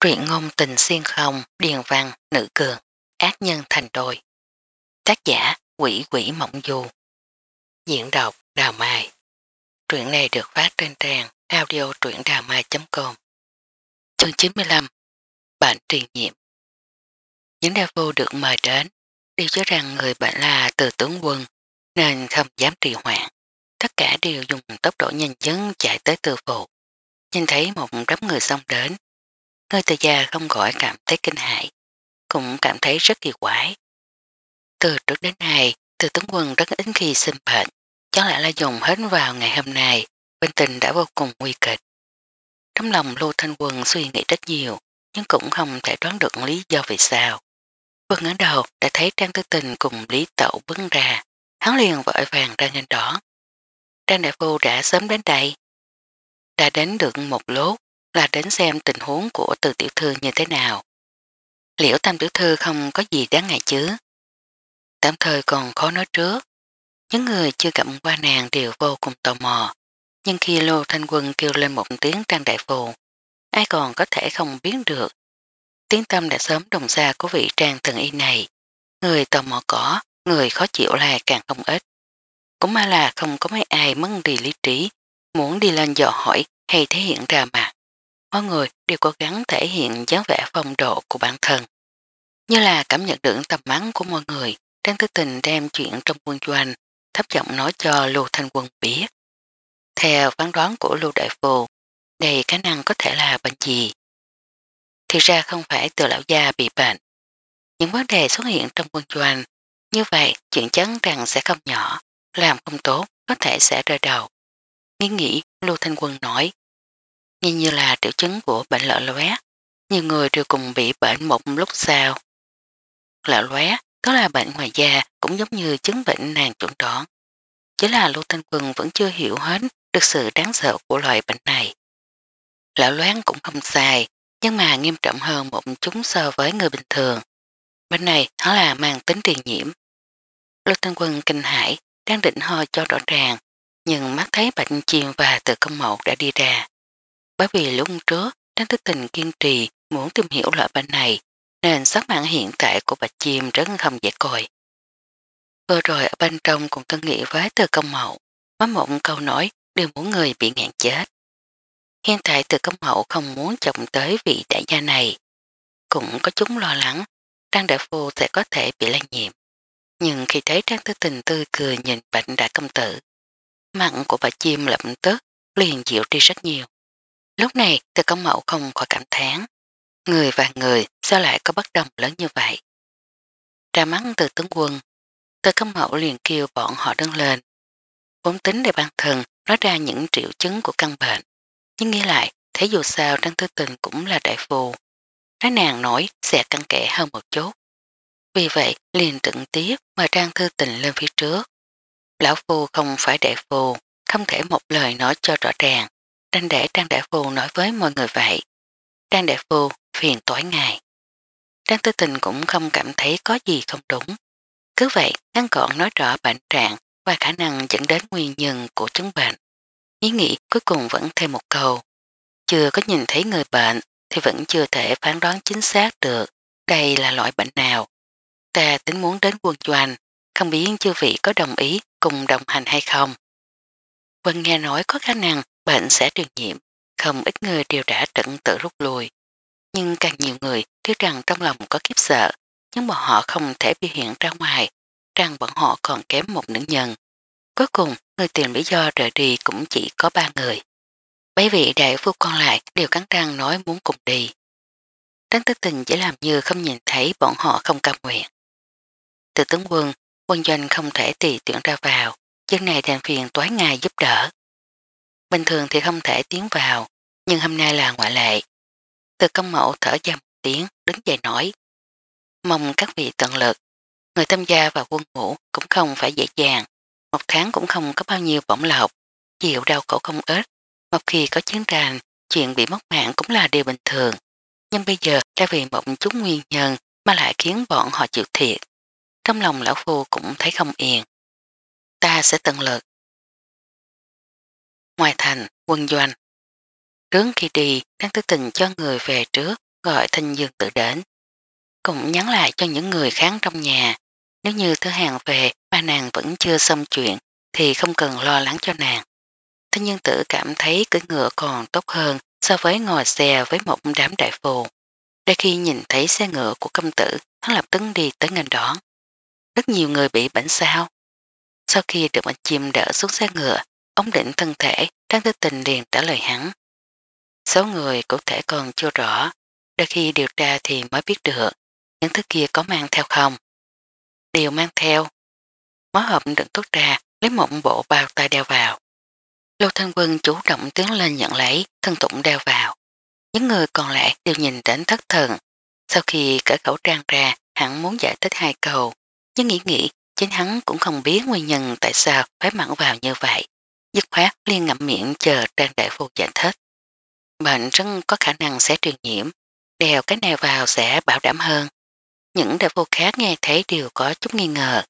truyện ngôn tình xuyên không, điền văn, nữ cường, ác nhân thành đôi. Tác giả quỷ quỷ mộng du. Diễn đọc Đào Mai. Truyện này được phát trên trang audio truyệnđàmai.com Chương 95 Bệnh truyền nhiệm Những đa vô được mời đến đều cho rằng người bệnh là từ tướng quân nên không dám trì hoãn. Tất cả đều dùng tốc độ nhanh chấn chạy tới từ phụ. Nhìn thấy một đám người xông đến Ngôi từ già không gọi cảm thấy kinh hại, cũng cảm thấy rất kỳ quái. Từ trước đến nay, từ tướng quân rất ít khi sinh bệnh, chắc lại là dùng hết vào ngày hôm nay, bên tình đã vô cùng nguy kịch. Trong lòng Lô Thanh Quân suy nghĩ rất nhiều, nhưng cũng không thể đoán được lý do vì sao. Quân ở đầu đã thấy Trang Tư Tình cùng Lý Tậu bứng ra, hắn liền vội vàng ra nhanh đó. Trang Đại Phu đã sớm đến đây. Đã đến được một lốt, là đến xem tình huống của từ tiểu thư như thế nào. Liệu tam tiểu thư không có gì đáng ngại chứ. Tạm thời còn khó nói trước. Những người chưa gặp qua nàng đều vô cùng tò mò. Nhưng khi Lô Thanh Quân kêu lên một tiếng trang đại phù, ai còn có thể không biết được. Tiếng tâm đã sớm đồng xa của vị trang thần y này. Người tò mò có, người khó chịu là càng không ít. Cũng mà là không có mấy ai mất đi lý trí, muốn đi lên dò hỏi hay thể hiện ra mặt mọi người đều cố gắng thể hiện dáng vẻ phong độ của bản thân. Như là cảm nhận được tầm mắn của mọi người, Trang Tư Tình đem chuyện trong quân doanh, thấp giọng nói cho Lưu Thanh Quân biết. Theo phán đoán của Lưu Đại Phù, đây khả năng có thể là bệnh gì? Thì ra không phải từ lão gia bị bệnh. Những vấn đề xuất hiện trong quân doanh, như vậy chuyện chắn rằng sẽ không nhỏ, làm không tốt có thể sẽ rơi đầu. Nghĩ nghĩ, Lưu Thanh Quân nói, nghe như là triệu chứng của bệnh lợ lóe, nhiều người đều cùng bị bệnh một lúc sau. Lợ lóe, có là bệnh ngoài da cũng giống như chứng bệnh nàng chuẩn đoán. Chỉ là Lô Thanh Quân vẫn chưa hiểu hết được sự đáng sợ của loại bệnh này. Lão loán cũng không sai, nhưng mà nghiêm trọng hơn một chút so với người bình thường. Bệnh này nó là mang tính tiền nhiễm. Lô Thanh Quân kinh hãi đang định ho cho rõ ràng, nhưng mắt thấy bệnh chim và từ công mộ đã đi ra. Bởi vì lúc trước, Trang Thức Tình kiên trì muốn tìm hiểu loại bệnh này, nên sắc mạng hiện tại của bạch chim rất không dễ coi. Vừa rồi ở bên trong cũng cân nghĩ với từ công mậu, má mộng câu nói đều muốn người bị ngạn chết. Hiện tại từ công mậu không muốn chồng tới vị đại gia này. Cũng có chúng lo lắng, Trang Đại Phu sẽ có thể bị lây nhiễm. Nhưng khi thấy Trang Tư Tình tươi cười nhìn bệnh đại công tử, mặn của bà chim lập tức liền dịu đi rất nhiều. Lúc này từ công mẫu không khỏi cảm thán Người và người sao lại có bất đồng lớn như vậy? Ra mắt từ tướng quân, từ công mẫu liền kêu bọn họ đứng lên. Vốn tính để ban thần nói ra những triệu chứng của căn bệnh. Nhưng nghĩ lại, thế dù sao Trang Tư Tình cũng là đại phù. Nói nàng nói sẽ căng kẽ hơn một chút. Vì vậy, liền trực tiếp mà Trang thư Tình lên phía trước. Lão phù không phải đại phù, không thể một lời nói cho rõ ràng. Đang để Trang Đại Phu nói với mọi người vậy. Trang Đại Phu phiền tối ngài. Trang Tư Tình cũng không cảm thấy có gì không đúng. Cứ vậy, ngăn gọn nói rõ bệnh trạng và khả năng dẫn đến nguyên nhân của chứng bệnh. Ý nghĩ cuối cùng vẫn thêm một câu. Chưa có nhìn thấy người bệnh thì vẫn chưa thể phán đoán chính xác được đây là loại bệnh nào. Ta tính muốn đến quân doanh, không biết chư vị có đồng ý cùng đồng hành hay không. Quân nghe nói có khả năng bệnh sẽ truyền nhiễm, không ít người đều đã tận tự rút lui. Nhưng càng nhiều người tiếc rằng trong lòng có kiếp sợ, nhưng bọn họ không thể biểu hiện ra ngoài, rằng bọn họ còn kém một nữ nhân. Cuối cùng, người tìm lý do rời đi cũng chỉ có ba người. bấy vị đại phu còn lại đều cắn răng nói muốn cùng đi. Tránh tư tình chỉ làm như không nhìn thấy bọn họ không cam nguyện. Từ tướng quân, quân doanh không thể tùy tuyển ra vào, dân này đàn phiền toái ngài giúp đỡ bình thường thì không thể tiến vào, nhưng hôm nay là ngoại lệ. Từ công mẫu thở ra một tiếng, đứng dậy nói. Mong các vị tận lực, người tham gia vào quân ngũ cũng không phải dễ dàng, một tháng cũng không có bao nhiêu bổng lộc, chịu đau khổ không ít. Một khi có chiến tranh, chuyện bị mất mạng cũng là điều bình thường. Nhưng bây giờ ra vì một chút nguyên nhân mà lại khiến bọn họ chịu thiệt. Trong lòng lão phu cũng thấy không yên. Ta sẽ tận lực, ngoài thành, quân doanh. Trước khi đi, đang tư tình cho người về trước, gọi thanh dương tự đến. Cũng nhắn lại cho những người kháng trong nhà, nếu như thứ hàng về mà nàng vẫn chưa xong chuyện thì không cần lo lắng cho nàng. Thanh dương tử cảm thấy cưỡi ngựa còn tốt hơn so với ngồi xe với một đám đại phù. Để khi nhìn thấy xe ngựa của công tử, hắn lập tức đi tới ngành đón. Rất nhiều người bị bệnh sao. Sau khi được anh chim đỡ xuống xe ngựa, ống định thân thể, Trang Tư Tình liền trả lời hắn. Số người cụ thể còn chưa rõ, đôi khi điều tra thì mới biết được những thứ kia có mang theo không. Điều mang theo, mó hộp đựng thuốc ra, lấy một bộ bao tay đeo vào. Lô Thân Quân chủ động tiến lên nhận lấy, thân tụng đeo vào. Những người còn lại đều nhìn đến thất thần. Sau khi cởi khẩu trang ra, hắn muốn giải thích hai câu, nhưng nghĩ nghĩ chính hắn cũng không biết nguyên nhân tại sao phải mặn vào như vậy dứt khoát liên ngậm miệng chờ trên đại phu giải thích. Bệnh rất có khả năng sẽ truyền nhiễm, đèo cái này vào sẽ bảo đảm hơn. Những đại phu khác nghe thấy đều có chút nghi ngờ,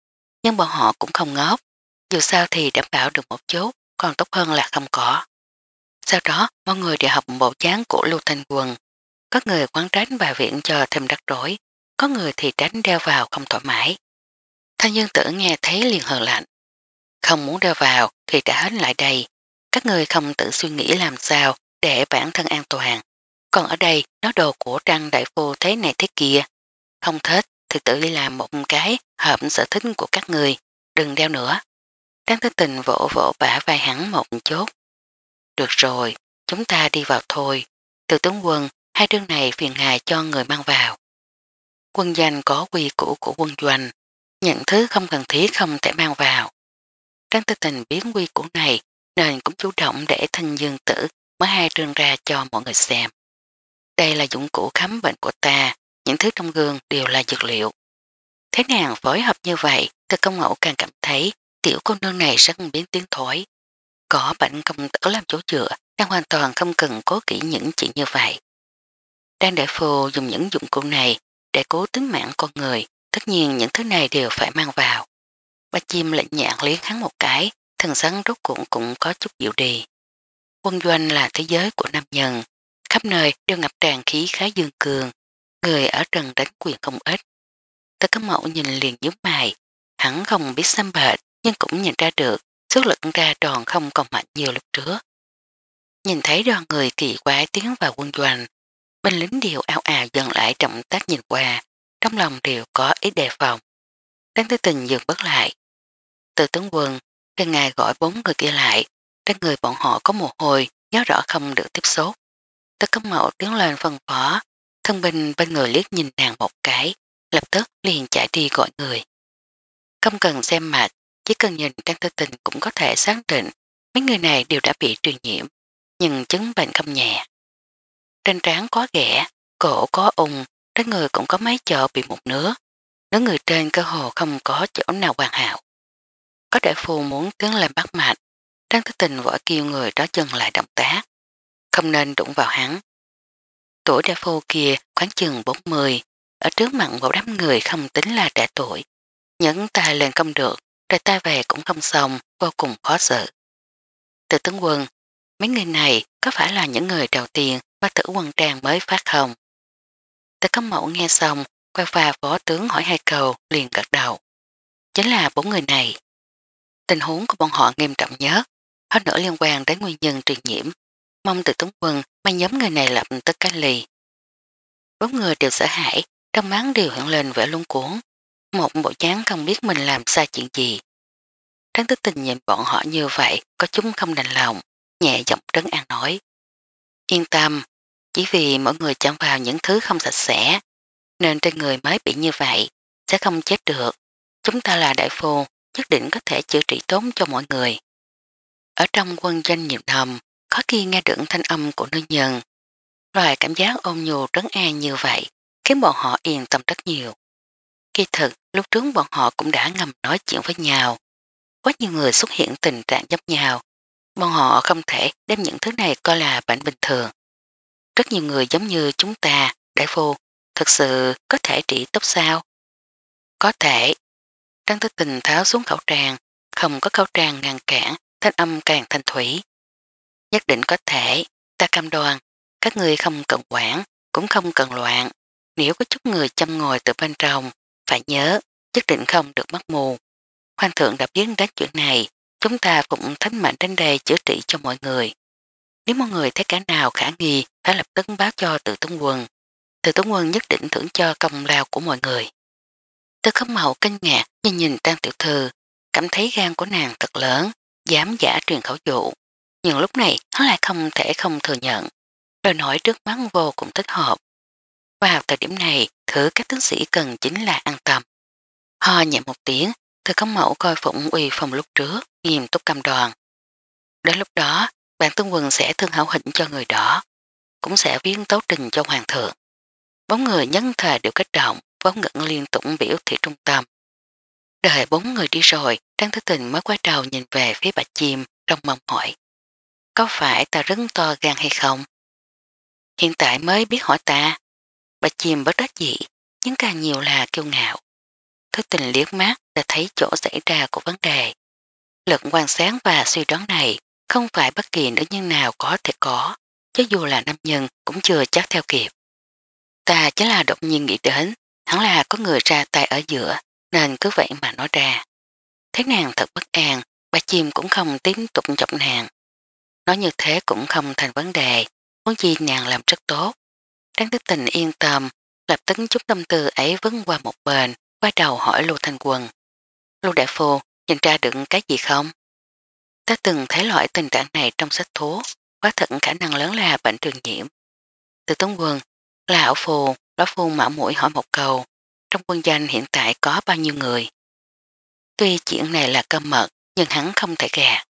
nhưng bọn họ cũng không ngốc. Dù sao thì đảm bảo được một chút, còn tốt hơn là không có. Sau đó, mọi người đều học bộ chán của Lưu Thanh Quần. Có người quán tránh và viện cho thêm rắc rối, có người thì tránh đeo vào không thoải mái. Thanh Dương Tử nghe thấy liền hờ lạnh, không muốn đưa vào thì trả hết lại đây. Các người không tự suy nghĩ làm sao để bản thân an toàn. Còn ở đây, nó đồ của trăng đại phu thế này thế kia. Không thích thì tự đi làm một cái hợp sở thích của các người. Đừng đeo nữa. Trang Thế Tình vỗ vỗ bả vai hắn một chút. Được rồi, chúng ta đi vào thôi. Từ tướng quân, hai đương này phiền ngài cho người mang vào. Quân danh có quy củ của quân doanh, những thứ không cần thiết không thể mang vào. Trang tư tình biến quy của này nên cũng chủ động để thanh dương tử mở hai trường ra cho mọi người xem. Đây là dụng cụ khám bệnh của ta, những thứ trong gương đều là dược liệu. Thế nàng phối hợp như vậy, từ công ngẫu càng cảm thấy tiểu cô nương này rất biến tiếng thổi. Có bệnh công tử làm chỗ chữa, đang hoàn toàn không cần cố kỹ những chuyện như vậy. Đang để phù dùng những dụng cụ này để cố tính mạng con người, tất nhiên những thứ này đều phải mang vào. Ba chim lệnh nhạn liếc hắn một cái, thần sắn rốt cuộn cũng có chút dịu đi. Quân doanh là thế giới của nam nhân, khắp nơi đều ngập tràn khí khá dương cường, người ở trần đánh quyền không ít. Tới các mẫu nhìn liền nhúc mày, hắn không biết xâm bệnh nhưng cũng nhìn ra được sức lực ra tròn không còn mạnh nhiều lúc trước. Nhìn thấy đoàn người kỳ quái tiến vào quân doanh, binh lính đều ao ào dần lại trọng tác nhìn qua, trong lòng đều có ý đề phòng. Đáng tới tình dừng bất lại, từ tướng quân, khi ngài gọi bốn người kia lại, trên người bọn họ có mồ hôi, nhớ rõ không được tiếp xúc. Tất cấm mẫu tiếng lên phân phó, thân binh bên người liếc nhìn nàng một cái, lập tức liền chạy đi gọi người. Không cần xem mạch, chỉ cần nhìn trang tư tình cũng có thể xác định mấy người này đều đã bị truyền nhiễm, nhưng chứng bệnh không nhẹ. Trên trán có ghẻ, cổ có ung, trên người cũng có mấy chỗ bị mụn nước. Nếu người trên cơ hồ không có chỗ nào hoàn hảo có đại phu muốn tiến lên bắt mạch, Trang Thứ Tình vội kêu người đó dừng lại động tác, không nên đụng vào hắn. Tuổi đại phu kia khoảng chừng 40, ở trước mặt một đám người không tính là trẻ tuổi. Nhấn tay lên không được, rồi tay về cũng không xong, vô cùng khó xử. Từ tướng quân, mấy người này có phải là những người đầu tiên mà tử quân trang mới phát không? Từ cấp mẫu nghe xong, quay và phó tướng hỏi hai câu liền gật đầu. Chính là bốn người này. Tình huống của bọn họ nghiêm trọng nhất, hết nữa liên quan đến nguyên nhân truyền nhiễm. Mong từ tướng quân mà nhóm người này lập tức cách ly. Bốn người đều sợ hãi, trong máng đều hiện lên vẻ lung cuốn. Một bộ chán không biết mình làm sai chuyện gì. Tráng tức tình nhìn bọn họ như vậy có chúng không đành lòng, nhẹ giọng trấn an nói. Yên tâm, chỉ vì mỗi người chạm vào những thứ không sạch sẽ, nên trên người mới bị như vậy, sẽ không chết được. Chúng ta là đại phu, nhất định có thể chữa trị tốt cho mọi người. Ở trong quân danh nhiệm thầm, có khi nghe được thanh âm của nữ nhân. Loại cảm giác ôm nhu trấn an như vậy khiến bọn họ yên tâm rất nhiều. Kỳ thực, lúc trước bọn họ cũng đã ngầm nói chuyện với nhau. Quá nhiều người xuất hiện tình trạng giống nhau. Bọn họ không thể đem những thứ này coi là bệnh bình thường. Rất nhiều người giống như chúng ta, đại phu, thật sự có thể trị tốt sao? Có thể, Trang Tư Tình tháo xuống khẩu trang, không có khẩu trang ngăn cản, thanh âm càng thanh thủy. Nhất định có thể, ta cam đoan, các người không cần quản, cũng không cần loạn. Nếu có chút người chăm ngồi từ bên trong, phải nhớ, nhất định không được mắc mù. Hoàng thượng đã biến đến chuyện này, chúng ta cũng thánh mạnh đến đây chữa trị cho mọi người. Nếu mọi người thấy cả nào khả nghi, phải lập tức báo cho tự tướng quân. Tự tướng quân nhất định thưởng cho công lao của mọi người. Tư khấm màu kinh ngạc, nhìn nhìn Tăng Tiểu Thư, cảm thấy gan của nàng thật lớn, dám giả truyền khẩu dụ. Nhưng lúc này hắn lại không thể không thừa nhận. rồi nổi trước mắt vô cùng thích hợp. Vào thời điểm này, thử các tướng sĩ cần chính là an tâm. Ho nhẹ một tiếng, thư công mẫu coi phụng uy phòng lúc trước, nghiêm túc cầm đoàn. Đến lúc đó, bạn tướng quân sẽ thương hảo hình cho người đó, cũng sẽ viên tấu trình cho hoàng thượng. Bóng người nhân thời đều kích động, bóng ngẩn liên tục biểu thị trung tâm. Đợi bốn người đi rồi, Trang Thứ Tình mới quay đầu nhìn về phía bạch chim, trong mong hỏi. Có phải ta rất to gan hay không? Hiện tại mới biết hỏi ta. Bạch chim bất đắc dị, nhưng càng nhiều là kiêu ngạo. Thứ tình liếc mắt đã thấy chỗ xảy ra của vấn đề. Lực quan sáng và suy đoán này không phải bất kỳ nữ nhân nào có thể có, chứ dù là nam nhân cũng chưa chắc theo kịp. Ta chỉ là đột nhiên nghĩ đến, hẳn là có người ra tay ở giữa, nên cứ vậy mà nói ra. Thế nàng thật bất an, bà chim cũng không tiếp tục chọc nàng. Nói như thế cũng không thành vấn đề, muốn gì nàng làm rất tốt. Đáng tiếp tình yên tâm, lập tức chút tâm tư ấy vấn qua một bên, qua đầu hỏi Lưu Thanh Quân. Lưu Đại Phu nhìn ra được cái gì không? Ta từng thấy loại tình trạng này trong sách thuốc, quá thật khả năng lớn là bệnh truyền nhiễm. Từ Tống Quân, là hảo phù, lão phu mở mũi hỏi một câu, trong quân danh hiện tại có bao nhiêu người. Tuy chuyện này là cơ mật, nhưng hắn không thể gạt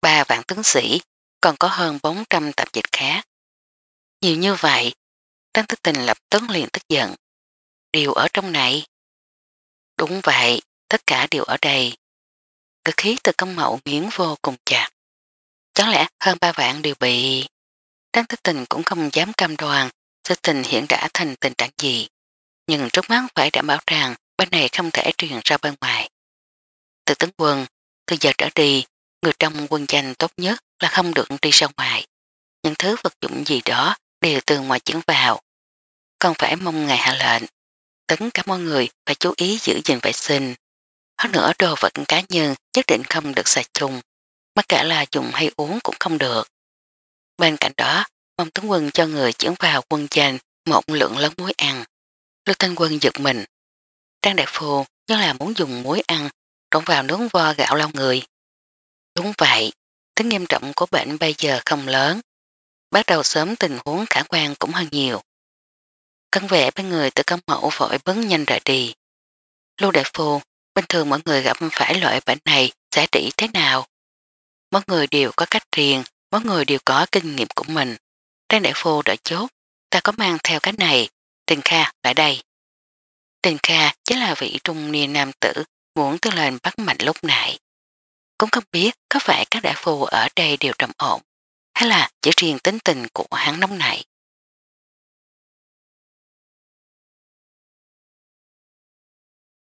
Ba vạn tướng sĩ, còn có hơn 400 tạp dịch khác. Nhiều như vậy, Tăng Tức Tình lập tức liền tức giận. Điều ở trong này. Đúng vậy, tất cả đều ở đây. Cực khí từ công mậu nghiến vô cùng chặt. Chẳng lẽ hơn ba vạn đều bị... Tăng Tức Tình cũng không dám cam đoan sự tình hiện đã thành tình trạng gì nhưng trước mắt phải đảm bảo rằng bên này không thể truyền ra bên ngoài. Từ tấn quân, từ giờ trở đi, người trong quân danh tốt nhất là không được đi ra ngoài. Những thứ vật dụng gì đó đều từ ngoài chuyển vào. Còn phải mong ngày hạ lệnh. Tấn cả mọi người phải chú ý giữ gìn vệ sinh. Hơn nữa đồ vật cá nhân nhất định không được xài chung. Mất cả là dùng hay uống cũng không được. Bên cạnh đó, mong tướng quân cho người chuyển vào quân danh một lượng lớn muối ăn. Lưu Thanh Quân giật mình. Trang Đại Phu nhất là muốn dùng muối ăn trộn vào nướng vo gạo lau người. Đúng vậy, tính nghiêm trọng của bệnh bây giờ không lớn. Bắt đầu sớm tình huống khả quan cũng hơn nhiều. Cân vệ bên người tự công mẫu vội bấn nhanh rời đi. Lưu Đại Phu, bình thường mọi người gặp phải loại bệnh này sẽ trị thế nào? Mỗi người đều có cách riêng, mỗi người đều có kinh nghiệm của mình. Trang Đại Phu đã chốt, ta có mang theo cái này, Tình Kha lại đây. Tình Kha chính là vị trung niên nam tử, muốn tư lên bắt mạch lúc nãy. Cũng không biết có phải các đại phu ở đây đều trầm ổn, hay là chỉ riêng tính tình của hắn nóng nảy.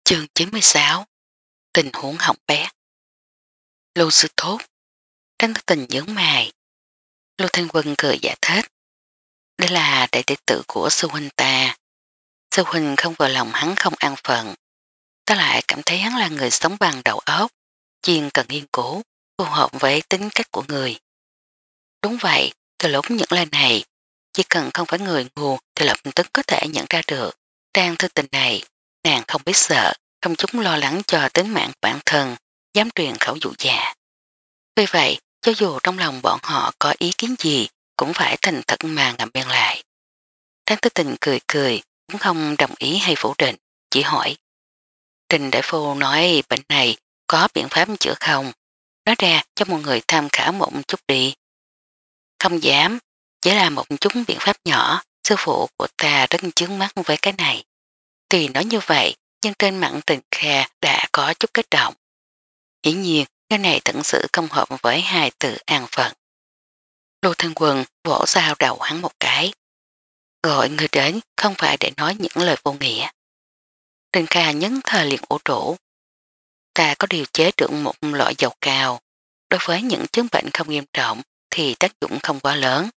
Chương 96 Tình huống hỏng bé Lưu sư thốt Tránh tình dưỡng mài Lưu Thanh Quân cười giải thích đây là đại tế tử của sư huynh ta. Sư huynh không vừa lòng hắn không an phận. Ta lại cảm thấy hắn là người sống bằng đầu óc, chiên cần nghiên cứu, phù hợp với tính cách của người. Đúng vậy, từ lúc những lời này, chỉ cần không phải người ngu thì lập tức có thể nhận ra được. Trang thư tình này, nàng không biết sợ, không chúng lo lắng cho tính mạng bản thân, dám truyền khẩu dụ già. Vì vậy, cho dù trong lòng bọn họ có ý kiến gì, cũng phải thành thật mà ngậm bên lại. Đáng tư tình cười cười, cũng không đồng ý hay phủ định, chỉ hỏi. Trình đại phu nói bệnh này có biện pháp chữa không? Nói ra cho mọi người tham khảo một chút đi. Không dám, chỉ là một chút biện pháp nhỏ, sư phụ của ta rất chướng mắt với cái này. Tùy nói như vậy, nhưng trên mặn tình khe đã có chút kích động. Hiển nhiên, cái này thật sự không hợp với hai từ an phận. Lưu Thanh Quần vỗ sao đầu hắn một cái. Gọi người đến không phải để nói những lời vô nghĩa. Trình Kha nhấn thời liền ủ trụ. Ta có điều chế được một loại dầu cao. Đối với những chứng bệnh không nghiêm trọng thì tác dụng không quá lớn.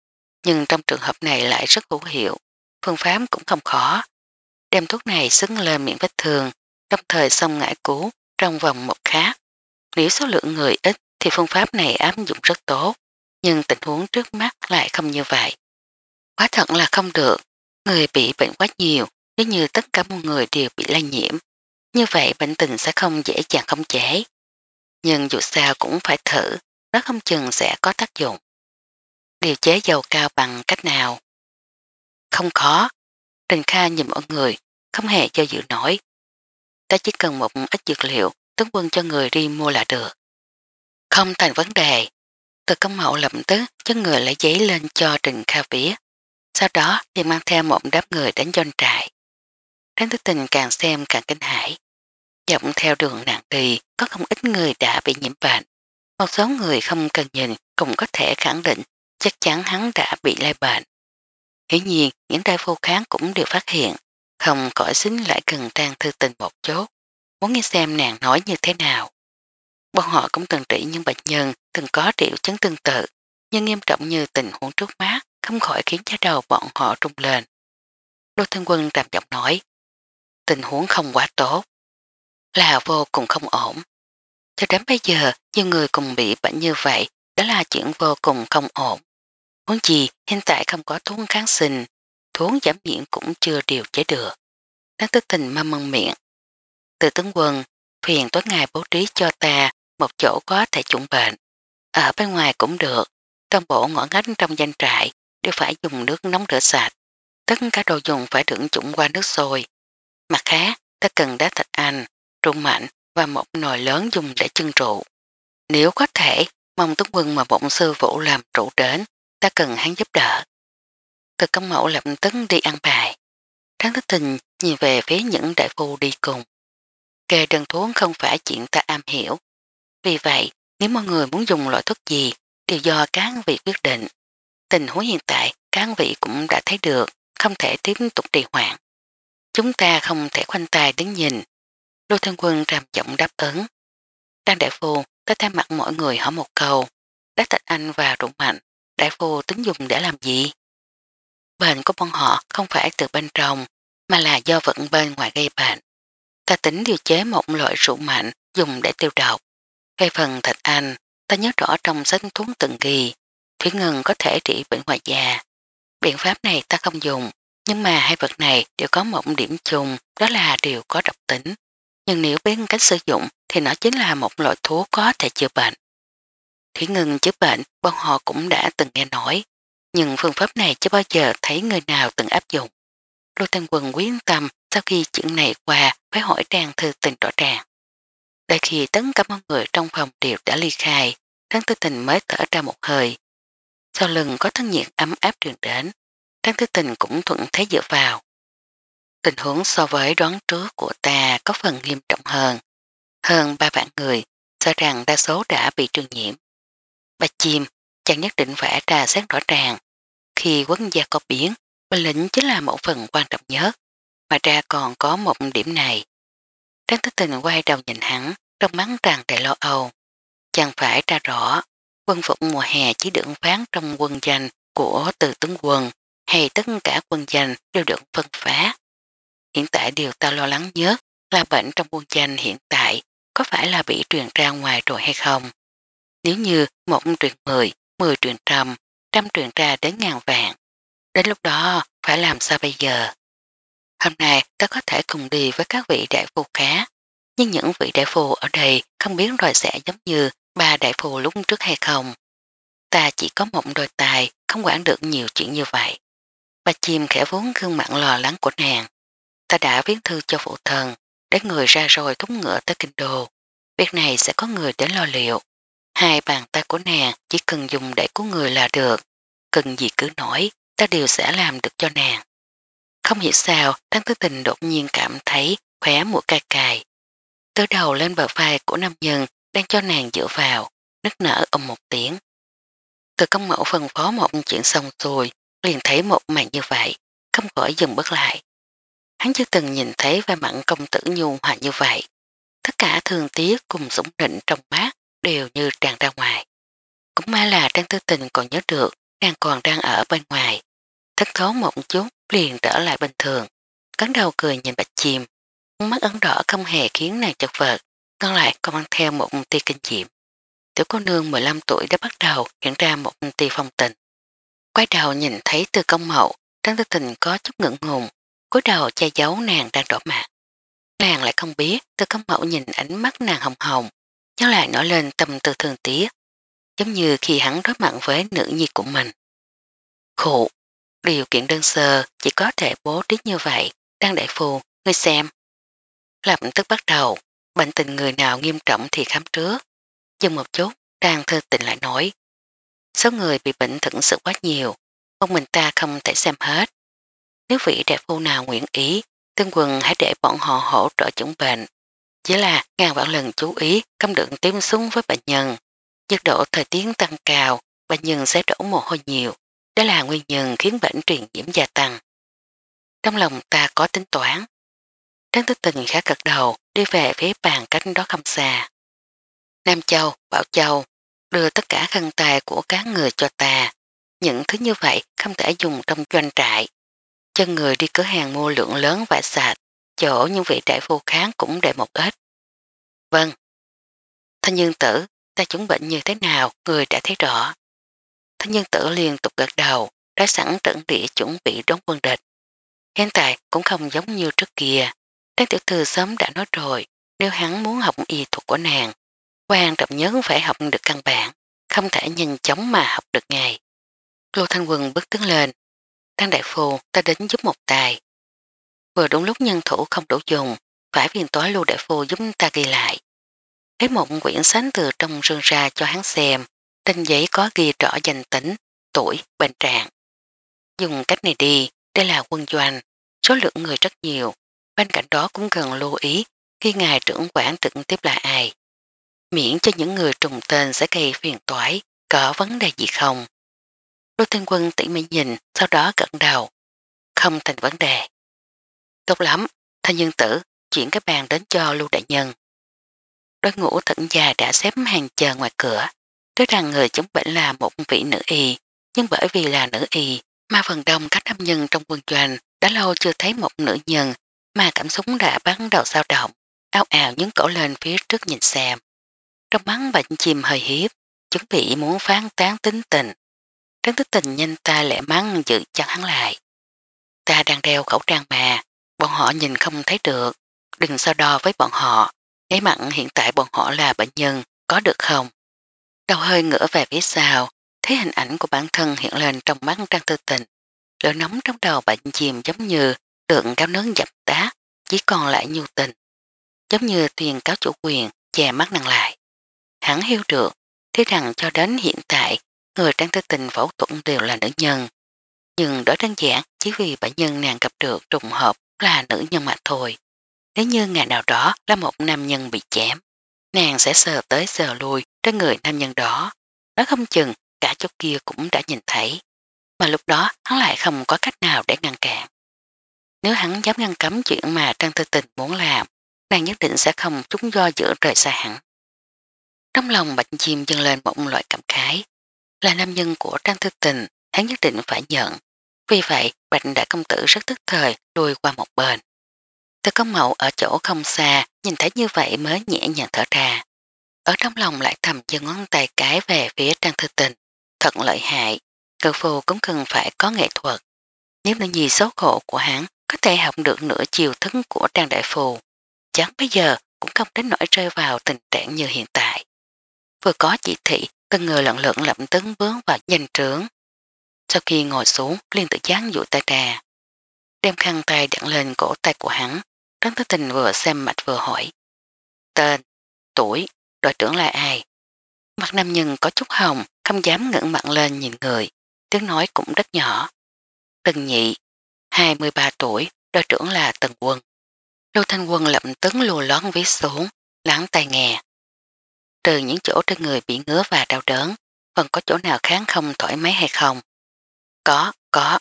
Nhưng trong trường hợp này lại rất hữu hiệu. Phương pháp cũng không khó. Đem thuốc này xứng lên miệng vết thương, trong thời xong ngải cứu trong vòng một khát. Nếu số lượng người ít thì phương pháp này áp dụng rất tốt nhưng tình huống trước mắt lại không như vậy. Quá thật là không được, người bị bệnh quá nhiều, nếu như tất cả mọi người đều bị lây nhiễm. Như vậy bệnh tình sẽ không dễ dàng không chế. Nhưng dù sao cũng phải thử, nó không chừng sẽ có tác dụng. Điều chế dầu cao bằng cách nào? Không khó. Trình Kha nhìn mọi người, không hề cho dự nổi. Ta chỉ cần một ít dược liệu, tướng quân cho người đi mua là được. Không thành vấn đề. Từ công mậu lập tức chân người lấy giấy lên cho Trình Kha viết. Sau đó thì mang theo một đáp người đến doanh trại. Tránh thức tình càng xem càng kinh hãi. Dọng theo đường nạn trì có không ít người đã bị nhiễm bệnh. Một số người không cần nhìn cũng có thể khẳng định chắc chắn hắn đã bị lai bệnh. Hiển nhiên, những đai vô kháng cũng đều phát hiện, không khỏi xính lại cần trang thư tình một chút muốn nghe xem nàng nói như thế nào. Bọn họ cũng từng trị những bệnh nhân từng có triệu chứng tương tự, nhưng nghiêm trọng như tình huống trước mắt không khỏi khiến giá đầu bọn họ trung lên. Lô Thiên Quân trầm giọng nói, tình huống không quá tốt, là vô cùng không ổn. Cho đến bây giờ, nhiều người cùng bị bệnh như vậy đó là chuyện vô cùng không ổn. Muốn gì hiện tại không có thuốc kháng sinh, thuốc giảm miệng cũng chưa điều chế được. Đáng tức tình mâm mân miệng. Từ tướng quân, phiền tối ngày bố trí cho ta một chỗ có thể chủng bệnh. Ở bên ngoài cũng được, toàn bộ ngõ ngách trong danh trại đều phải dùng nước nóng rửa sạch. Tất cả đồ dùng phải được chủng qua nước sôi. Mặt khác, ta cần đá thạch anh, trung mạnh và một nồi lớn dùng để chân trụ. Nếu có thể, mong Tuấn Quân mà bổng sư vũ làm trụ đến, ta cần hắn giúp đỡ. Từ công mẫu lập tức đi ăn bài. Tráng thích tình nhìn về phía những đại phu đi cùng. Kề đơn thuốc không phải chuyện ta am hiểu, vì vậy, nếu mọi người muốn dùng loại thuốc gì, đều do cán vị quyết định. Tình huống hiện tại, cán vị cũng đã thấy được, không thể tiếp tục trì hoãn. Chúng ta không thể khoanh tay đứng nhìn. Lô thân Quân trầm giọng đáp ứng. Đang đại phu, tới thay mặt mọi người hỏi một câu. Đá thịt anh và rượu mạnh, đại phu tính dùng để làm gì? Bệnh của bọn họ không phải từ bên trong, mà là do vận bên ngoài gây bệnh. Ta tính điều chế một loại rượu mạnh dùng để tiêu độc. Về phần thịt Anh, ta nhớ rõ trong sách thuốc từng kỳ, thủy ngân có thể trị bệnh ngoài già Biện pháp này ta không dùng, nhưng mà hai vật này đều có một điểm chung, đó là đều có độc tính. Nhưng nếu biết cách sử dụng thì nó chính là một loại thuốc có thể chữa bệnh. Thủy ngân chữa bệnh, bọn họ cũng đã từng nghe nói. Nhưng phương pháp này chưa bao giờ thấy người nào từng áp dụng. Lô Thanh Quân quyến tâm sau khi chuyện này qua phải hỏi trang thư tình rõ ràng. Đại khi tất cả mọi người trong phòng đều đã ly khai, Trang Tư Tình mới thở ra một hơi. Sau lưng có thân nhiệt ấm áp truyền đến, Trang Tư Tình cũng thuận thế dựa vào. Tình huống so với đoán trước của ta có phần nghiêm trọng hơn. Hơn 3 vạn người, cho rằng đa số đã bị truyền nhiễm. Bà chim, chẳng nhất định phải trà xét rõ ràng. Khi quốc gia có biến, bình lĩnh chính là một phần quan trọng nhất. Mà ra còn có một điểm này. Trác Tư Tình quay đầu nhìn hắn, trong mắt tràn đầy lo âu. Chẳng phải ra rõ, quân phục mùa hè chỉ được phán trong quân danh của từ tướng quân, hay tất cả quân danh đều được phân phá. Hiện tại điều ta lo lắng nhất là bệnh trong quân danh hiện tại có phải là bị truyền ra ngoài rồi hay không? Nếu như một truyền mười, mười truyền trăm, trăm truyền ra đến ngàn vạn, đến lúc đó phải làm sao bây giờ? hôm nay ta có thể cùng đi với các vị đại phù cá. Nhưng những vị đại phù ở đây không biết rồi sẽ giống như ba đại phù lúc trước hay không. Ta chỉ có một đôi tài, không quản được nhiều chuyện như vậy. Bà chim khẽ vốn gương mặn lò lắng của nàng. Ta đã viết thư cho phụ thần, để người ra rồi thúc ngựa tới kinh đô. Việc này sẽ có người đến lo liệu. Hai bàn tay của nàng chỉ cần dùng để của người là được. Cần gì cứ nổi, ta đều sẽ làm được cho nàng. Không hiểu sao, Tăng Tư Tình đột nhiên cảm thấy khóe mũi cay cài, tớ đầu lên bờ vai của nam nhân đang cho nàng dựa vào, nức nở ôm một tiếng. Từ công mẫu phân phó một chuyện xong rồi, liền thấy một màn như vậy, không khỏi dừng bước lại. Hắn chưa từng nhìn thấy vai mặn công tử nhu hòa như vậy. Tất cả thường tiếc cùng dũng định trong mát đều như tràn ra ngoài. Cũng may là Trang Tư Tình còn nhớ được nàng còn đang ở bên ngoài, thất thố một chút liền trở lại bình thường, cắn đầu cười nhìn bạch chim, mắt ấn đỏ không hề khiến nàng chật vật, còn lại còn mang theo một tia kinh diệm. Tiểu cô nương 15 tuổi đã bắt đầu hiện ra một tia phong tình. Quay đầu nhìn thấy từ công mậu, Trang Tư Tình có chút ngưỡng ngùng, cúi đầu che giấu nàng đang đỏ mặt. Nàng lại không biết, từ công mẫu nhìn ánh mắt nàng hồng hồng, nhớ lại nổi lên tâm tư thường tiếc, giống như khi hắn đối mặt với nữ nhi của mình. Khổ, Điều kiện đơn sơ chỉ có thể bố trí như vậy, đang đại phù, ngươi xem. Lập tức bắt đầu, bệnh tình người nào nghiêm trọng thì khám trước. Dừng một chút, đang thơ tình lại nói. Số người bị bệnh thận sự quá nhiều, ông mình ta không thể xem hết. Nếu vị đại phu nào nguyện ý, tương quần hãy để bọn họ hỗ trợ chuẩn bệnh. Chỉ là ngàn vạn lần chú ý không được tiêm súng với bệnh nhân. Nhiệt độ thời tiết tăng cao, bệnh nhân sẽ đổ mồ hôi nhiều, đó là nguyên nhân khiến bệnh truyền nhiễm gia tăng. Trong lòng ta có tính toán. Tráng thức tình khá cực đầu đi về phía bàn cánh đó không xa. Nam Châu, Bảo Châu đưa tất cả khăn tài của các người cho ta. Những thứ như vậy không thể dùng trong doanh trại. Chân người đi cửa hàng mua lượng lớn vải sạch, chỗ những vị đại phu kháng cũng để một ít. Vâng. Thanh nhân tử, ta chuẩn bệnh như thế nào, người đã thấy rõ. Thanh nhân tử Liên tục gật đầu, đã sẵn trận địa chuẩn bị đón quân địch. Hiện tại cũng không giống như trước kia. Trang tiểu thư sớm đã nói rồi, nếu hắn muốn học y thuật của nàng, quan trọng nhất phải học được căn bản, không thể nhanh chóng mà học được ngày. Lô Thanh Quân bước tướng lên. Tăng Đại Phù ta đến giúp một tài. Vừa đúng lúc nhân thủ không đủ dùng, phải viên tối Lưu Đại Phù giúp ta ghi lại. Lấy một quyển sánh từ trong rương ra cho hắn xem, trên giấy có ghi rõ danh tính, tuổi, bệnh trạng. Dùng cách này đi, đây là quân doanh, số lượng người rất nhiều. Bên cạnh đó cũng cần lưu ý khi ngài trưởng quản trực tiếp là ai. Miễn cho những người trùng tên sẽ gây phiền toái, có vấn đề gì không. Đô Thiên quân tỉ mỉ nhìn, sau đó cận đầu. Không thành vấn đề. Tốt lắm, thanh nhân tử, chuyển cái bàn đến cho lưu đại nhân. Đối ngũ thận già đã xếp hàng chờ ngoài cửa. Tới rằng người chống bệnh là một vị nữ y, nhưng bởi vì là nữ y, mà phần đông các nam nhân trong quân doanh đã lâu chưa thấy một nữ nhân mà cảm xúc đã bắn đầu dao động, ao ào nhấn cổ lên phía trước nhìn xem. Trong mắt bệnh chìm hơi hiếp, chuẩn bị muốn phán tán tính tình. Tráng tính tình nhanh ta lẻ mắng giữ chặn hắn lại. Ta đang đeo khẩu trang mà, bọn họ nhìn không thấy được, đừng so đo với bọn họ. cái mặn hiện tại bọn họ là bệnh nhân, có được không? đầu hơi ngửa về phía sau, thấy hình ảnh của bản thân hiện lên trong mắt Trang Tư Tình. Lửa nóng trong đầu bạn chìm giống như tượng cáo nướng dập tá, chỉ còn lại nhu tình. Giống như thuyền cáo chủ quyền, chè mắt nàng lại. Hắn hiểu được, thế rằng cho đến hiện tại, người Trang Tư Tình phẫu thuẫn đều là nữ nhân. Nhưng đó đơn giản chỉ vì bản nhân nàng gặp được trùng hợp là nữ nhân mà thôi. Nếu như ngày nào đó là một nam nhân bị chém, nàng sẽ sờ tới sờ lui trên người nam nhân đó. Nói không chừng, cả chỗ kia cũng đã nhìn thấy. Mà lúc đó hắn lại không có cách nào để ngăn cản. Nếu hắn dám ngăn cấm chuyện mà Trang Tư Tình muốn làm, nàng nhất định sẽ không trúng do giữa rời xa hẳn. Trong lòng bạch chim dâng lên một loại cảm khái. Là nam nhân của Trang Tư Tình, hắn nhất định phải nhận. Vì vậy, bạch đã công tử rất tức thời lùi qua một bên. Từ công mẫu ở chỗ không xa, nhìn thấy như vậy mới nhẹ nhàng thở ra. Ở trong lòng lại thầm giơ ngón tay cái về phía trang thư tình. Thật lợi hại, cự phù cũng cần phải có nghệ thuật. Nếu là gì xấu khổ của hắn có thể học được nửa chiều thức của trang đại phù, chắc bây giờ cũng không đến nỗi rơi vào tình trạng như hiện tại. Vừa có chỉ thị, từng người lận lận lậm tấn bướng và danh trướng. Sau khi ngồi xuống, liền tự gián dụ tay trà. Đem khăn tay đặn lên cổ tay của hắn, Trấn Thứ Tình vừa xem mạch vừa hỏi. Tên, tuổi, đội trưởng là ai? Mặt nam nhân có chút hồng, không dám ngưỡng mặt lên nhìn người, tiếng nói cũng rất nhỏ. Tần nhị, 23 tuổi, đội trưởng là Tần Quân. Lưu Thanh Quân lập tấn lùa lón viết xuống, lắng tai nghe. Trừ những chỗ trên người bị ngứa và đau đớn, còn có chỗ nào kháng không thoải mái hay không? Có, có.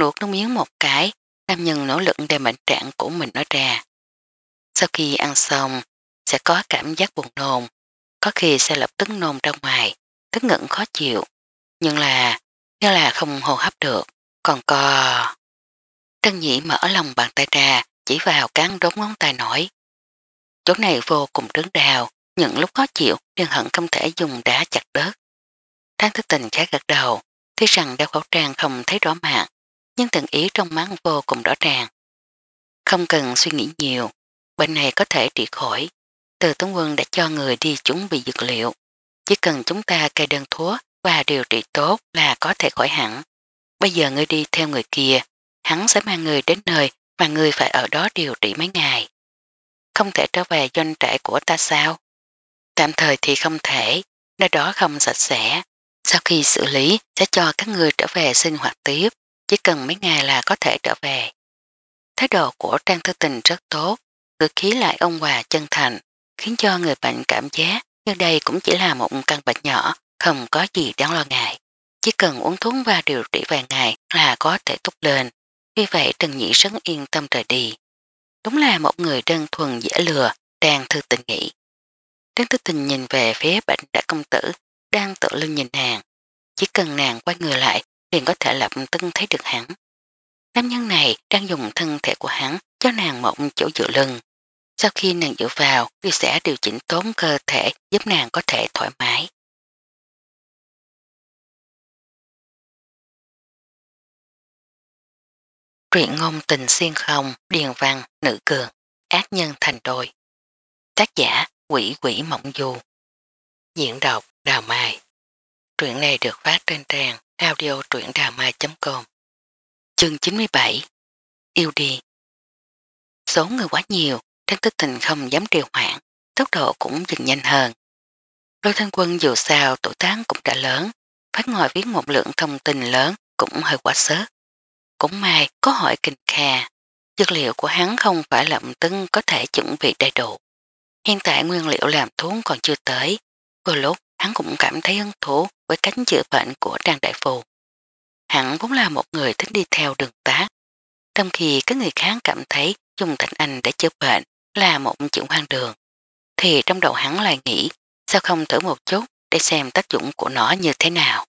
Nuốt nước miếng một cái, Nam nhân nỗ lực đem bệnh trạng của mình nói ra. Sau khi ăn xong, sẽ có cảm giác buồn nôn, có khi sẽ lập tức nôn ra ngoài, tức ngẩn khó chịu, nhưng là, như là không hô hấp được, còn có... Tân nhĩ mở lòng bàn tay ra, chỉ vào cán đốm ngón tay nổi. Chỗ này vô cùng trứng đào, những lúc khó chịu liền hận không thể dùng đá chặt đất. Tháng thức tình khá gật đầu, thấy rằng đeo khẩu trang không thấy rõ mạng, nhưng tận ý trong mắt vô cùng rõ ràng. Không cần suy nghĩ nhiều, bệnh này có thể trị khỏi. Từ Tống Quân đã cho người đi chuẩn bị dược liệu. Chỉ cần chúng ta kê đơn thuốc và điều trị tốt là có thể khỏi hẳn. Bây giờ ngươi đi theo người kia, hắn sẽ mang người đến nơi mà người phải ở đó điều trị mấy ngày. Không thể trở về doanh trại của ta sao? Tạm thời thì không thể, nơi đó không sạch sẽ. Sau khi xử lý sẽ cho các người trở về sinh hoạt tiếp chỉ cần mấy ngày là có thể trở về. Thái độ của Trang Thư Tình rất tốt, ngược khí lại ông hòa chân thành, khiến cho người bệnh cảm giác như đây cũng chỉ là một căn bệnh nhỏ, không có gì đáng lo ngại. Chỉ cần uống thuốc và điều trị vài ngày là có thể tốt lên, vì vậy Trần Nhĩ rất yên tâm rời đi. Đúng là một người đơn thuần dễ lừa, Trang Thư Tình nghĩ. Trang Thư Tình nhìn về phía bệnh đã công tử, đang tự lưng nhìn nàng. Chỉ cần nàng quay người lại liền có thể lập tức thấy được hắn. Nam nhân này đang dùng thân thể của hắn cho nàng một chỗ dựa lưng. Sau khi nàng dựa vào, thì sẽ điều chỉnh tốn cơ thể giúp nàng có thể thoải mái. Truyện ngôn tình xuyên không, điền văn, nữ cường, ác nhân thành đôi. Tác giả Quỷ Quỷ Mộng Du Diễn đọc Đào Mai Truyện này được phát trên trang audio truyện đà mai.com Chương 97 Yêu đi Số người quá nhiều, Trang Tích Tình không dám điều hoãn, tốc độ cũng dừng nhanh hơn. Lôi thanh quân dù sao tuổi tán cũng đã lớn, phát ngồi viết một lượng thông tin lớn cũng hơi quá sớt. Cũng may có hỏi kinh kha, dược liệu của hắn không phải lậm tưng có thể chuẩn bị đầy đủ. Hiện tại nguyên liệu làm thuốc còn chưa tới, vừa lúc hắn cũng cảm thấy hứng thú với cánh chữa bệnh của Trang Đại Phù. Hắn vốn là một người thích đi theo đường tá, trong khi các người khác cảm thấy dùng Thịnh Anh để chữa bệnh là một chuyện hoang đường, thì trong đầu hắn lại nghĩ sao không thử một chút để xem tác dụng của nó như thế nào.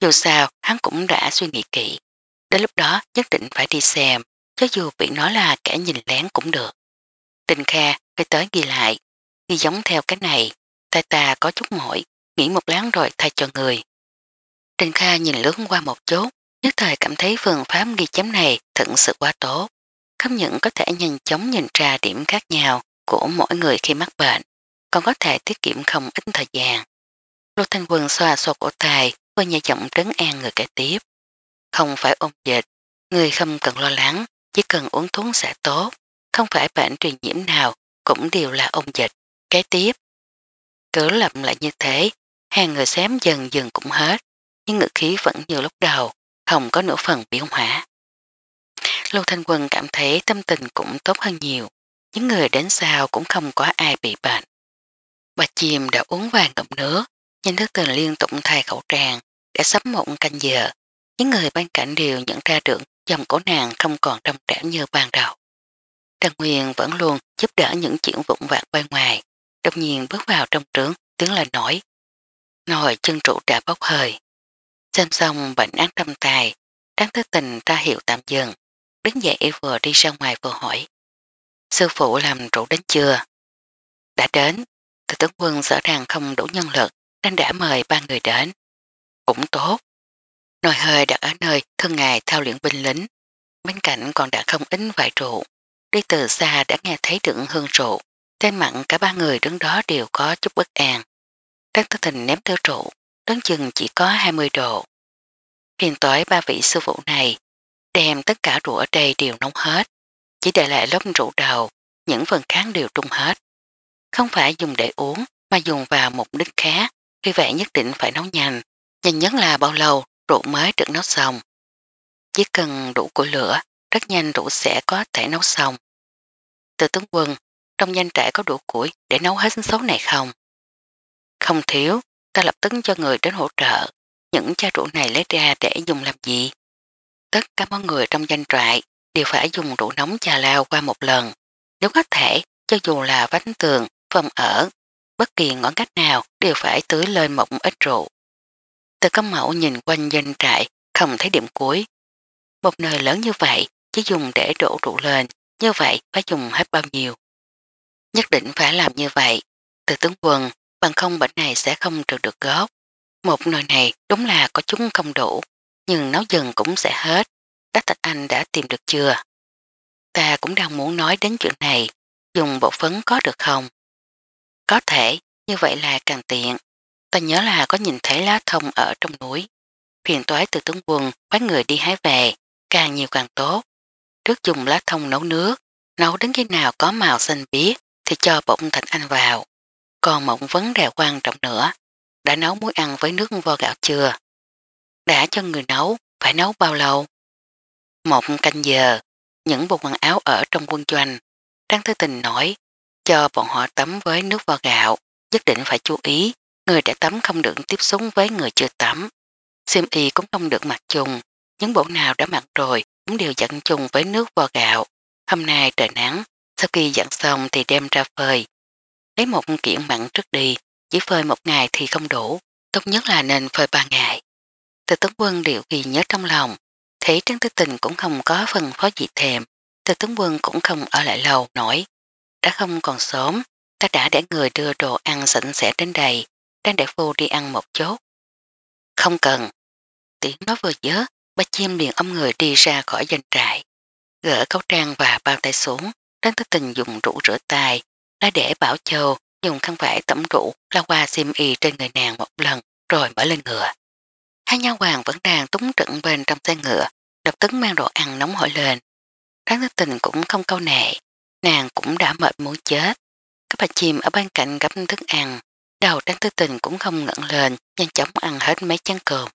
Dù sao, hắn cũng đã suy nghĩ kỹ. Đến lúc đó nhất định phải đi xem, cho dù bị nói là kẻ nhìn lén cũng được. Tình Kha phải tới ghi lại, ghi giống theo cái này, tay ta có chút mỏi nghĩ một lát rồi thay cho người. Trình Kha nhìn lướt qua một chút, nhất thời cảm thấy phương pháp ghi chấm này thật sự quá tốt. Không những có thể nhanh chóng nhìn ra điểm khác nhau của mỗi người khi mắc bệnh, còn có thể tiết kiệm không ít thời gian. Lô Thanh Quân xoa xoa cổ tài với nhà giọng trấn an người kế tiếp. Không phải ôn dịch, người không cần lo lắng, chỉ cần uống thuốc sẽ tốt, không phải bệnh truyền nhiễm nào cũng đều là ôn dịch. Kế tiếp, cứ lặp lại như thế hàng người xém dần dần cũng hết, nhưng ngữ khí vẫn như lúc đầu, không có nửa phần biến hóa. Lưu Thanh Quân cảm thấy tâm tình cũng tốt hơn nhiều, những người đến sau cũng không có ai bị bệnh. Bà chìm đã uống vàng ngậm nước, nhìn thức tình liên tục thay khẩu trang, đã sắp mộng canh giờ. Những người bên cạnh đều nhận ra được dòng cổ nàng không còn trong trẻ như ban đầu. Trần Nguyên vẫn luôn giúp đỡ những chuyện vụn vặt bên ngoài, đột nhiên bước vào trong trướng tiếng lời nổi, ngồi chân trụ trà bốc hơi. Xem xong bệnh án tâm tài, đáng thức tình ta hiểu tạm dừng, đứng dậy vừa đi ra ngoài vừa hỏi. Sư phụ làm rượu đến chưa? Đã đến, thì tướng quân rõ ràng không đủ nhân lực nên đã mời ba người đến. Cũng tốt. Nồi hơi đặt ở nơi thương ngài thao luyện binh lính. Bên cạnh còn đã không ính vài rượu. Đi từ xa đã nghe thấy được hương rượu. Tên mặn cả ba người đứng đó đều có chút bất an. Trác Tư Thịnh ném tiêu trụ, đoán chừng chỉ có 20 độ. Phiền tối ba vị sư phụ này, đem tất cả rượu ở đây đều nóng hết, chỉ để lại lớp rượu đầu, những phần kháng đều trung hết. Không phải dùng để uống, mà dùng vào mục đích khác, vì vậy nhất định phải nấu nhanh, nhanh nhất là bao lâu rượu mới được nấu xong. Chỉ cần đủ của lửa, rất nhanh rượu sẽ có thể nấu xong. Từ tướng quân, trong nhanh trại có đủ củi để nấu hết số này không? Không thiếu, ta lập tức cho người đến hỗ trợ. Những chai rượu này lấy ra để dùng làm gì? Tất cả mọi người trong danh trại đều phải dùng rượu nóng trà lao qua một lần. Nếu có thể, cho dù là vánh tường, phòng ở, bất kỳ ngõ cách nào đều phải tưới lên một ít rượu. Từ cấm mẫu nhìn quanh danh trại, không thấy điểm cuối. Một nơi lớn như vậy, chỉ dùng để đổ rượu lên, như vậy phải dùng hết bao nhiêu. Nhất định phải làm như vậy. Từ tướng quân bằng không bệnh này sẽ không trừ được gốc. Một nồi này đúng là có chúng không đủ, nhưng nấu dần cũng sẽ hết. Đắc Thạch Anh đã tìm được chưa? Ta cũng đang muốn nói đến chuyện này, dùng bộ phấn có được không? Có thể, như vậy là càng tiện. Ta nhớ là có nhìn thấy lá thông ở trong núi. Phiền toái từ tướng quân phái người đi hái về, càng nhiều càng tốt. Trước dùng lá thông nấu nước, nấu đến khi nào có màu xanh biếc thì cho bột thạch anh vào. Còn một vấn đề quan trọng nữa, đã nấu muối ăn với nước vo gạo chưa? Đã cho người nấu, phải nấu bao lâu? Một canh giờ, những bộ quần áo ở trong quân doanh, Trang Thư Tình nói, cho bọn họ tắm với nước vo gạo, nhất định phải chú ý, người đã tắm không được tiếp xúc với người chưa tắm. Xiêm y cũng không được mặc chung, những bộ nào đã mặc rồi cũng đều dẫn chung với nước vo gạo. Hôm nay trời nắng, sau khi dặn xong thì đem ra phơi, lấy một kiện mặn trước đi, chỉ phơi một ngày thì không đủ, tốt nhất là nên phơi ba ngày. Từ tướng quân điều ghi nhớ trong lòng, thấy Trương Tư Tình cũng không có phần phó gì thèm, từ tướng quân cũng không ở lại lâu nổi. Đã không còn sớm, ta đã để người đưa đồ ăn sẵn sẽ đến đây, đang để phu đi ăn một chút. Không cần. Tiếng nói vừa dớ, ba chim liền ông người đi ra khỏi doanh trại. Gỡ cấu trang và bao tay xuống, Trương Tư Tình dùng rũ rửa tay, Nói để Bảo Châu dùng khăn vải tẩm rũ lao qua xiêm y trên người nàng một lần rồi mở lên ngựa. Hai nha hoàng vẫn đang túng trận bên trong xe ngựa, đập tức mang đồ ăn nóng hổi lên. Đáng thức tình cũng không câu nệ, nàng cũng đã mệt muốn chết. Các bà chim ở bên cạnh gấp thức ăn, đầu đáng thức tình cũng không ngẩn lên, nhanh chóng ăn hết mấy chén cơm.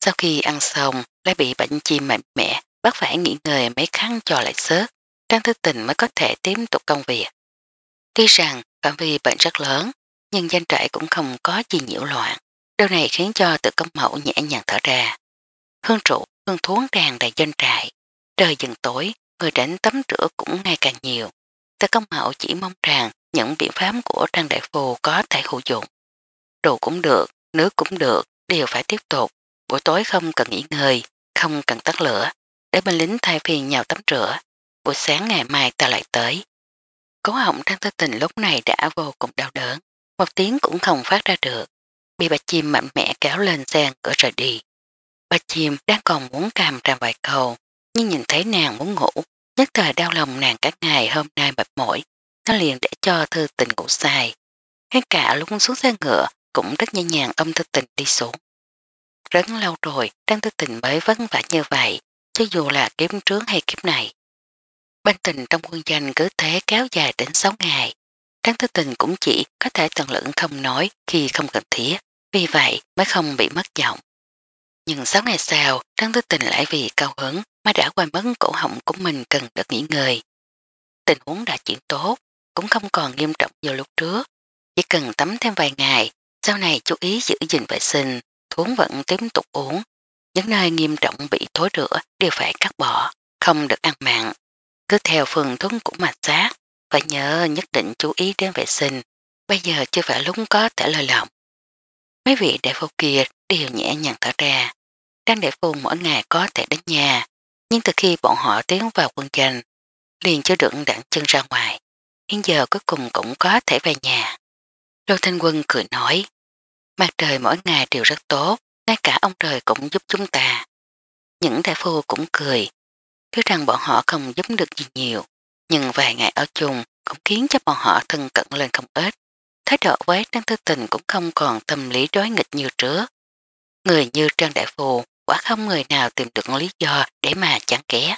Sau khi ăn xong, lại bị bệnh chim mạnh mẽ, bắt phải nghỉ ngơi mấy khăn cho lại sớt. Trang thức tình mới có thể tiếp tục công việc. Tuy rằng phạm vi bệnh rất lớn, nhưng danh trại cũng không có gì nhiễu loạn. Điều này khiến cho tự công mẫu nhẹ nhàng thở ra. Hương trụ, hương thuốc tràn đầy danh trại. Trời dần tối, người đánh tắm rửa cũng ngày càng nhiều. Tự công mẫu chỉ mong rằng những biện pháp của trang đại phù có thể hữu dụng. Đồ cũng được, nước cũng được, đều phải tiếp tục. Buổi tối không cần nghỉ ngơi, không cần tắt lửa, để binh lính thay phiền nhau tắm rửa. Buổi sáng ngày mai ta lại tới. Cố họng Trang Tư Tình lúc này đã vô cùng đau đớn, một tiếng cũng không phát ra được. Bị bà chim mạnh mẽ kéo lên xe cửa rời đi. Bà chim đang còn muốn càm ra vài câu, nhưng nhìn thấy nàng muốn ngủ, nhất thời đau lòng nàng các ngày hôm nay mệt mỏi, nó liền để cho Tư Tình ngủ sai. hết cả lúc xuống xe ngựa cũng rất nhẹ nhàng ôm Tư Tình đi xuống. Rất lâu rồi, Trang Tư Tình mới vất vả như vậy, cho dù là kiếp trước hay kiếp này, Bên tình trong quân danh cứ thế kéo dài đến 6 ngày. Trang Thứ Tình cũng chỉ có thể tận lượng không nói khi không cần thiết, vì vậy mới không bị mất giọng. Nhưng 6 ngày sau, Trang Thứ Tình lại vì cao hứng mà đã quay mất cổ họng của mình cần được nghỉ ngơi. Tình huống đã chuyển tốt, cũng không còn nghiêm trọng như lúc trước. Chỉ cần tắm thêm vài ngày, sau này chú ý giữ gìn vệ sinh, thuốc vẫn tiếp tục uống. Những nơi nghiêm trọng bị thối rửa đều phải cắt bỏ, không được ăn mặn, cứ theo phường thuốc của mạch giác và nhớ nhất định chú ý đến vệ sinh, bây giờ chưa phải lúc có thể lời lòng. Mấy vị đại phu kia đều nhẹ nhàng thở ra. Trang đại phu mỗi ngày có thể đến nhà, nhưng từ khi bọn họ tiến vào quân doanh, liền chưa được đặng chân ra ngoài. Hiện giờ cuối cùng cũng có thể về nhà. Lô Thanh Quân cười nói, mặt trời mỗi ngày đều rất tốt, ngay cả ông trời cũng giúp chúng ta. Những đại phu cũng cười, Thứ rằng bọn họ không giúp được gì nhiều, nhưng vài ngày ở chung cũng khiến cho bọn họ thân cận lên không ít. Thái độ với Trang Thư Tình cũng không còn tâm lý đối nghịch như trước. Người như Trang Đại Phù quả không người nào tìm được lý do để mà chán ké.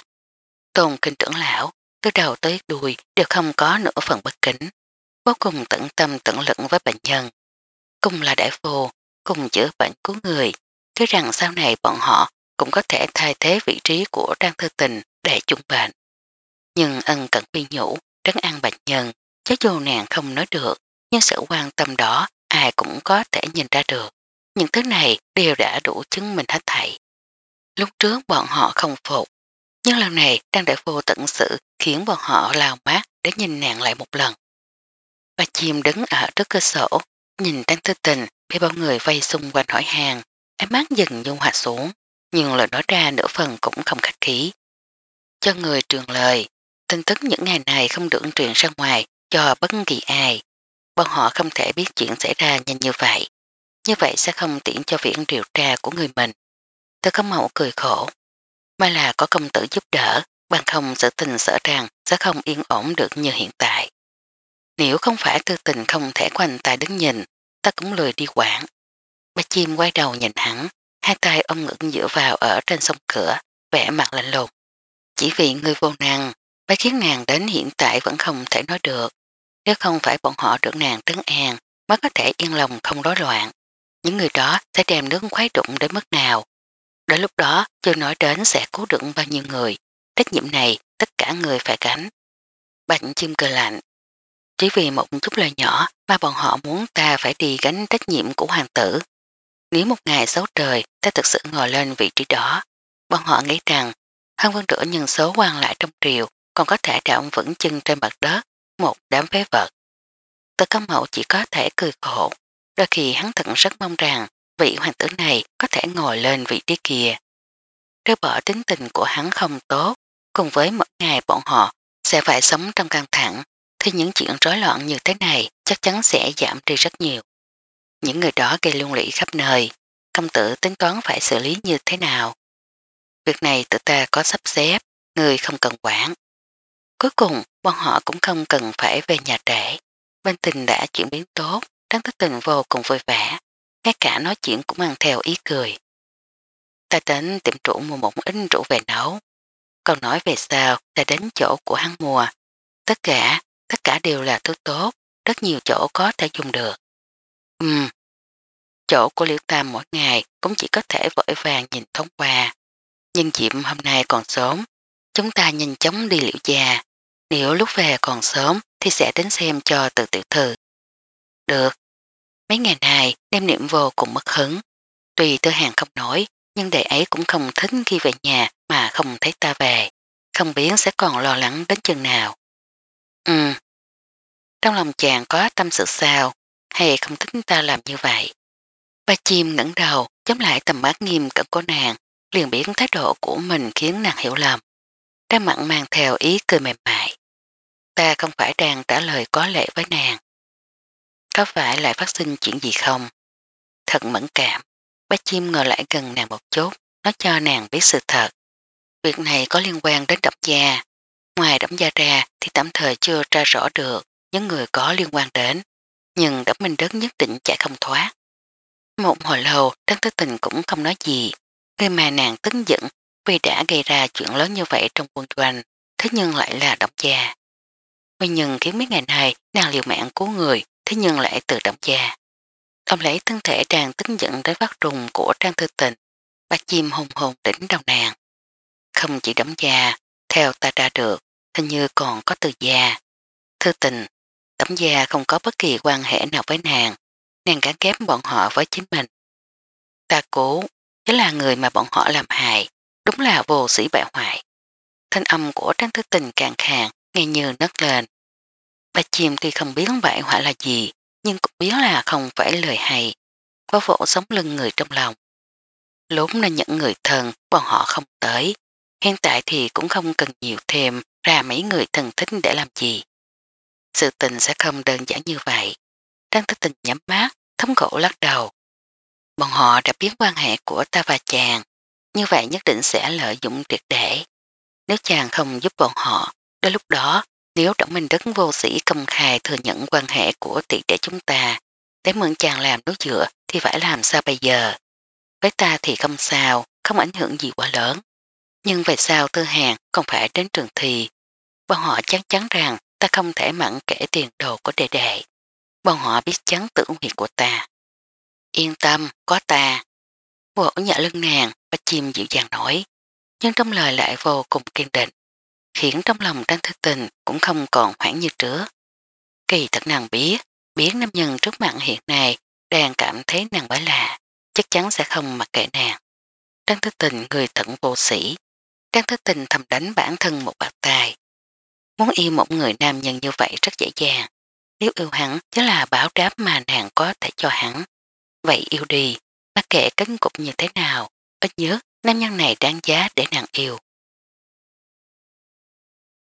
Tôn kinh trưởng lão, từ đầu tới đuôi đều không có nửa phần bất kính, vô cùng tận tâm tận lực với bệnh nhân. Cùng là đại phù, cùng chữa bệnh của người, thế rằng sau này bọn họ cũng có thể thay thế vị trí của Trang Thư Tình để chung bệnh. Nhưng ân cận bi nhũ, trấn an bạch nhân, chứ dù nàng không nói được, nhưng sự quan tâm đó ai cũng có thể nhìn ra được. Những thứ này đều đã đủ chứng minh hết thảy. Lúc trước bọn họ không phục, nhưng lần này đang đại vô tận sự khiến bọn họ lao mát để nhìn nàng lại một lần. Bà chim đứng ở trước cơ sổ, nhìn trang tư tình bị bao người vây xung quanh hỏi hàng, ám mắt dần dung hạ xuống, nhưng lời nói ra nửa phần cũng không khách khí cho người truyền lời. Tin tức những ngày này không được truyền ra ngoài cho bất kỳ ai. Bọn họ không thể biết chuyện xảy ra nhanh như vậy. Như vậy sẽ không tiện cho viện điều tra của người mình. Tôi có mẫu cười khổ. Mà là có công tử giúp đỡ, bằng không sự tình sợ rằng sẽ không yên ổn được như hiện tại. Nếu không phải tư tình không thể quanh tay đứng nhìn, ta cũng lười đi quảng. Ba chim quay đầu nhìn hắn, hai tay ông ngưỡng dựa vào ở trên sông cửa, vẽ mặt lạnh lùng. Chỉ vì người vô năng mấy khiến nàng đến hiện tại vẫn không thể nói được. Nếu không phải bọn họ được nàng trấn an mới có thể yên lòng không rối loạn. Những người đó sẽ đem nước khoái đụng đến mức nào. Đến lúc đó chưa nói đến sẽ cứu được bao nhiêu người. Trách nhiệm này tất cả người phải gánh. Bạch chim cơ lạnh. Chỉ vì một chút lời nhỏ mà bọn họ muốn ta phải đi gánh trách nhiệm của hoàng tử. Nếu một ngày xấu trời ta thực sự ngồi lên vị trí đó, bọn họ nghĩ rằng Hàng quân trưởng nhân số quan lại trong triều còn có thể trạm vững chân trên mặt đất một đám phế vật. Từ cấm hậu chỉ có thể cười khổ, đôi khi hắn thận rất mong rằng vị hoàng tử này có thể ngồi lên vị trí kia. Rơi bỏ tính tình của hắn không tốt, cùng với mỗi ngày bọn họ sẽ phải sống trong căng thẳng, thì những chuyện rối loạn như thế này chắc chắn sẽ giảm đi rất nhiều. Những người đó gây luân lĩ khắp nơi, công tử tính toán phải xử lý như thế nào, Việc này tự ta có sắp xếp, người không cần quản. Cuối cùng, bọn họ cũng không cần phải về nhà trễ. Bên tình đã chuyển biến tốt, đáng thức tình vô cùng vui vẻ. Ngay cả nói chuyện cũng mang theo ý cười. Ta đến tiệm trụ mua một ít rượu về nấu. Còn nói về sao ta đến chỗ của hăng mùa. Tất cả, tất cả đều là thứ tốt, rất nhiều chỗ có thể dùng được. Ừm, chỗ của liễu tam mỗi ngày cũng chỉ có thể vội vàng nhìn thông qua nhưng chiệm hôm nay còn sớm, chúng ta nhanh chóng đi liệu già. Nếu lúc về còn sớm thì sẽ đến xem cho từ tiểu thư. Được. Mấy ngày này đem niệm vô cùng mất hứng. Tùy tư hàng không nổi, nhưng đệ ấy cũng không thích khi về nhà mà không thấy ta về. Không biết sẽ còn lo lắng đến chừng nào. Ừ. Trong lòng chàng có tâm sự sao, hay không thích ta làm như vậy. Ba chim ngẩn đầu, chống lại tầm bát nghiêm cận của nàng liền biến thái độ của mình khiến nàng hiểu lầm. Trang mặn mang theo ý cười mềm mại. Ta không phải đang trả lời có lệ với nàng. Có phải lại phát sinh chuyện gì không? Thật mẫn cảm, bác chim ngồi lại gần nàng một chút, nó cho nàng biết sự thật. Việc này có liên quan đến độc gia. Ngoài đẩm gia ra thì tạm thời chưa tra rõ được những người có liên quan đến. Nhưng đẩm minh đất nhất định chạy không thoát. Một hồi lâu, Trang Thứ Tình cũng không nói gì. Tuy mà nàng tức giận vì đã gây ra chuyện lớn như vậy trong quân doanh, thế nhưng lại là độc gia. Nguyên nhân khiến mấy ngày này nàng liều mạng cứu người, thế nhưng lại từ độc gia. Ông lấy thân thể đang tức giận đến vắt rùng của trang thư tình, ba chim hùng hùng đỉnh đầu nàng. Không chỉ đóng gia, theo ta ra được, hình như còn có từ gia. Thư tình, đóng gia không có bất kỳ quan hệ nào với nàng, nàng gắn kém bọn họ với chính mình. Ta cố, chính là người mà bọn họ làm hại, đúng là vô sĩ bại hoại. Thanh âm của Trang Thứ Tình càng khàng, nghe như nấc lên. Bà chim tuy không biết bại hoại là gì, nhưng cũng biết là không phải lời hay. có vỗ sống lưng người trong lòng. Lúc là những người thân, bọn họ không tới. Hiện tại thì cũng không cần nhiều thêm ra mấy người thân thích để làm gì. Sự tình sẽ không đơn giản như vậy. Trang Thứ Tình nhắm mắt, thấm gỗ lắc đầu, bọn họ đã biết quan hệ của ta và chàng, như vậy nhất định sẽ lợi dụng triệt để. Nếu chàng không giúp bọn họ, đến lúc đó, nếu Trọng Minh Đức vô sĩ công khai thừa nhận quan hệ của tỷ để chúng ta, để mượn chàng làm đối dựa thì phải làm sao bây giờ? Với ta thì không sao, không ảnh hưởng gì quá lớn. Nhưng về sao tư hàng không phải đến trường thì, bọn họ chắc chắn rằng ta không thể mặn kể tiền đồ của đệ đệ. Bọn họ biết chắn tử huyệt của ta. Yên tâm, có ta. Vỗ nhả lưng nàng, bách chim dịu dàng nổi, nhưng trong lời lại vô cùng kiên định, khiến trong lòng Trang Thư Tình cũng không còn hoảng như trước. Kỳ thật nàng biết, biết nam nhân trước mặt hiện này đang cảm thấy nàng bái lạ, chắc chắn sẽ không mặc kệ nàng. Trang Thư Tình người thận vô sĩ, Trang Thư Tình thầm đánh bản thân một bạc tài. Muốn yêu một người nam nhân như vậy rất dễ dàng, nếu yêu hắn chính là báo đáp mà nàng có thể cho hắn. Vậy yêu đi, bất kể cấn cục như thế nào, ít nhớ nam nhân này đáng giá để nàng yêu.